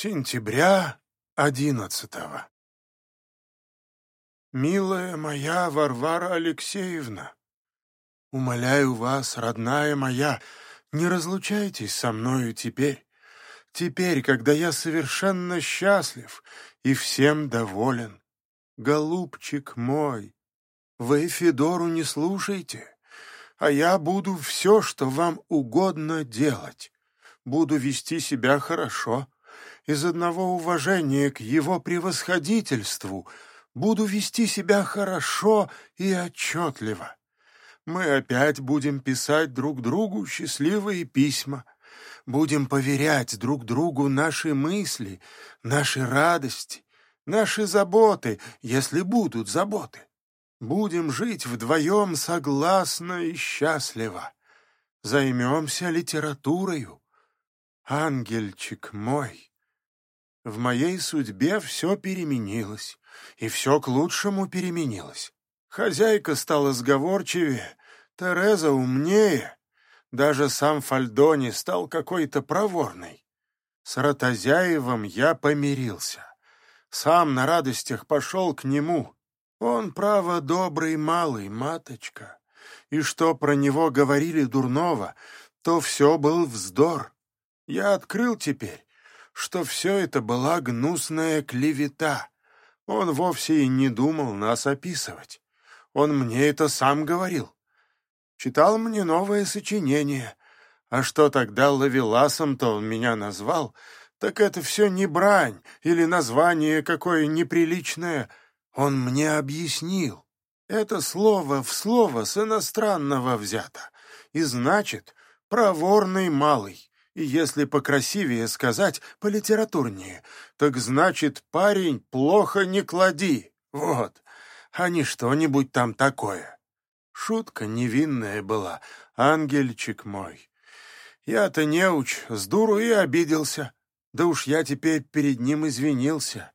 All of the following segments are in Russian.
Сентября одиннадцатого. Милая моя Варвара Алексеевна, умоляю вас, родная моя, не разлучайтесь со мною теперь, теперь, когда я совершенно счастлив и всем доволен. Голубчик мой, вы Федору не слушайте, а я буду все, что вам угодно делать, буду вести себя хорошо, из одного уважения к его превосходительству буду вести себя хорошо и отчетливо. Мы опять будем писать друг другу счастливые письма, будем поверять друг другу наши мысли, наши радости, наши заботы, если будут заботы. Будем жить вдвоем согласно и счастливо. Займемся литературою. Ангельчик мой, в моей судьбе все переменилось, и все к лучшему переменилось. Хозяйка стала сговорчивее, Тереза умнее, даже сам Фальдони стал какой-то проворный. С Ротозяевым я помирился. Сам на радостях пошел к нему. Он, право, добрый малый, маточка. И что про него говорили дурного, то все был вздор. Я открыл теперь, что все это была гнусная клевета. Он вовсе и не думал нас описывать. Он мне это сам говорил. Читал мне новое сочинение. А что тогда лавеласом-то он меня назвал, так это все не брань или название какое неприличное. Он мне объяснил. Это слово в слово с иностранного взято. И значит, проворный малый. И если покрасивее сказать, политературнее, так значит, парень, плохо не клади. Вот, а не что-нибудь там такое. Шутка невинная была, ангельчик мой. Я-то неуч, с дуру и обиделся. Да уж я теперь перед ним извинился.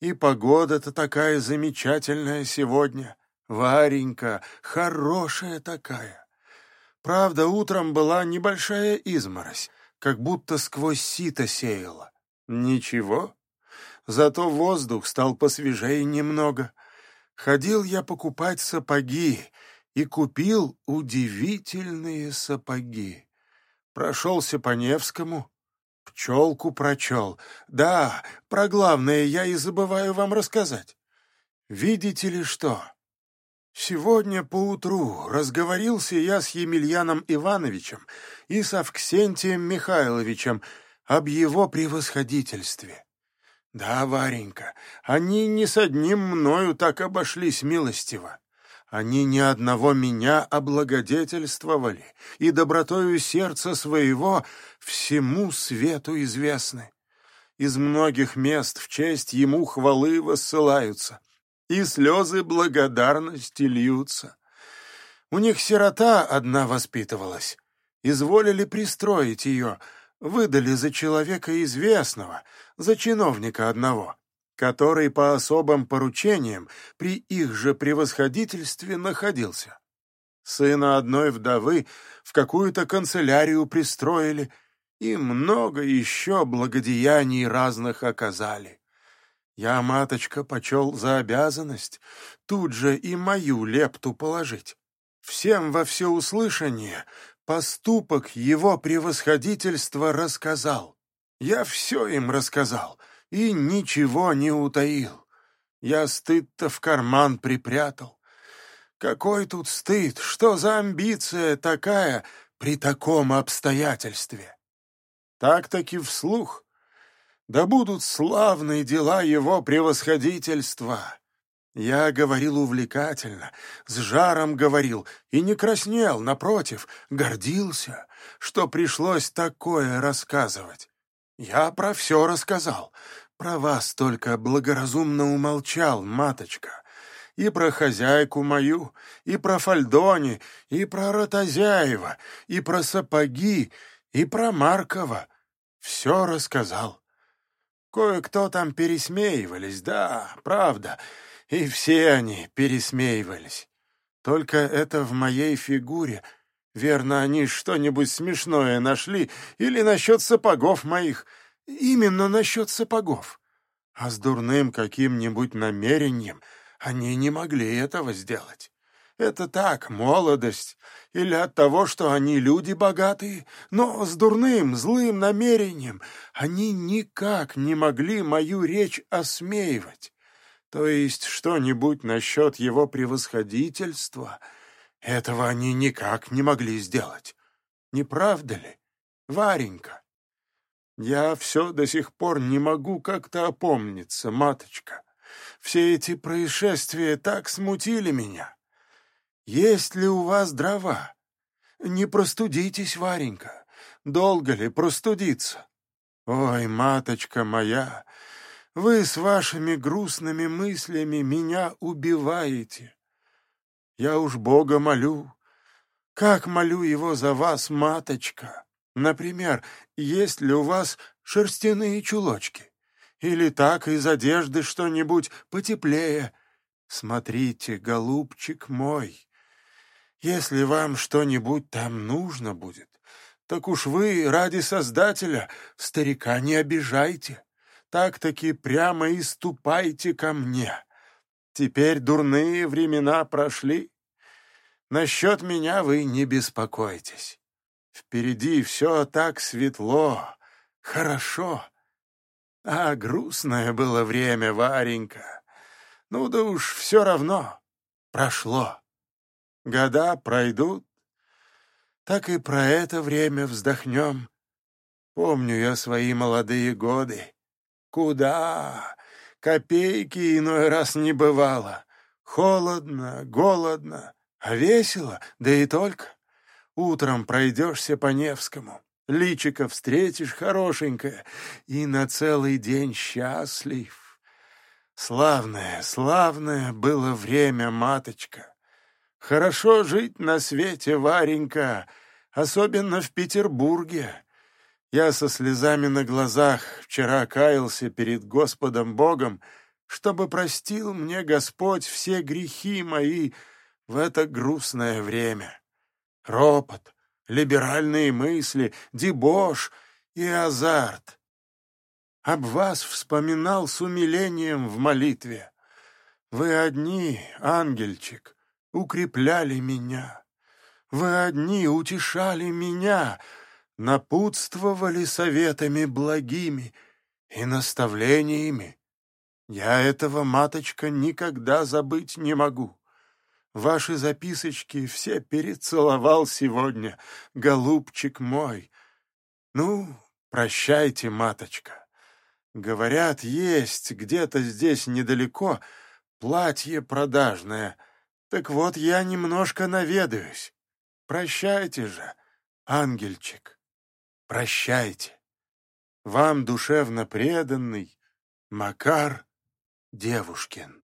И погода-то такая замечательная сегодня. Варенька, хорошая такая. Правда, утром была небольшая изморозь как будто сквозь сито сеяло. Ничего, зато воздух стал посвежее немного. Ходил я покупать сапоги и купил удивительные сапоги. Прошелся по Невскому, пчелку прочел. Да, про главное я и забываю вам рассказать. Видите ли что? Сегодня поутру разговорился я с Емельяном Ивановичем и с Авксентием Михайловичем об его превосходительстве. Да, Варенька, они не с одним мною так обошлись милостиво. Они ни одного меня облагодетельствовали, и добротою сердца своего всему свету известны. Из многих мест в честь ему хвалы высылаются — и слезы благодарности льются. У них сирота одна воспитывалась. Изволили пристроить ее, выдали за человека известного, за чиновника одного, который по особым поручениям при их же превосходительстве находился. Сына одной вдовы в какую-то канцелярию пристроили и много еще благодеяний разных оказали. Я, маточка, почел за обязанность тут же и мою лепту положить. Всем во всеуслышание поступок его превосходительства рассказал. Я все им рассказал и ничего не утаил. Я стыд-то в карман припрятал. Какой тут стыд, что за амбиция такая при таком обстоятельстве? Так-таки вслух да будут славные дела его превосходительства. Я говорил увлекательно, с жаром говорил и не краснел, напротив, гордился, что пришлось такое рассказывать. Я про все рассказал, про вас только благоразумно умолчал, маточка, и про хозяйку мою, и про Фальдони, и про Ротозяева, и про сапоги, и про Маркова. Все рассказал. Кое-кто там пересмеивались, да, правда, и все они пересмеивались. Только это в моей фигуре. Верно, они что-нибудь смешное нашли или насчет сапогов моих. именно насчет сапогов. А с дурным каким-нибудь намерением они не могли этого сделать. Это так, молодость, или от того, что они люди богатые, но с дурным, злым намерением они никак не могли мою речь осмеивать. То есть что-нибудь насчет его превосходительства, этого они никак не могли сделать. Не правда ли, Варенька? Я все до сих пор не могу как-то опомниться, маточка. Все эти происшествия так смутили меня. Есть ли у вас дрова? Не простудитесь, Варенька. Долго ли простудиться? Ой, маточка моя, вы с вашими грустными мыслями меня убиваете. Я уж Бога молю. Как молю его за вас, маточка? Например, есть ли у вас шерстяные чулочки? Или так из одежды что-нибудь потеплее? Смотрите, голубчик мой, если вам что-нибудь там нужно будет, так уж вы ради Создателя старика не обижайте. Так-таки прямо и ступайте ко мне. Теперь дурные времена прошли. Насчет меня вы не беспокойтесь. Впереди все так светло, хорошо. А грустное было время, Варенька. Ну да уж все равно прошло. Года пройдут, так и про это время вздохнем. Помню я свои молодые годы. Куда? Копейки иной раз не бывало. Холодно, голодно, а весело, да и только. Утром пройдешься по Невскому, личико встретишь хорошенькое, и на целый день счастлив. Славное, славное было время, маточка. Хорошо жить на свете, Варенька, особенно в Петербурге. Я со слезами на глазах вчера каялся перед Господом Богом, чтобы простил мне Господь все грехи мои в это грустное время. Ропот, либеральные мысли, дебош и азарт. Об вас вспоминал с умилением в молитве. Вы одни, ангельчик, укрепляли меня. Вы одни утешали меня, напутствовали советами благими и наставлениями. Я этого, маточка, никогда забыть не могу. Ваши записочки все перецеловал сегодня, голубчик мой. Ну, прощайте, маточка. Говорят, есть где-то здесь недалеко платье продажное — так вот, я немножко наведаюсь. Прощайте же, ангельчик, прощайте. Вам душевно преданный Макар Девушкин.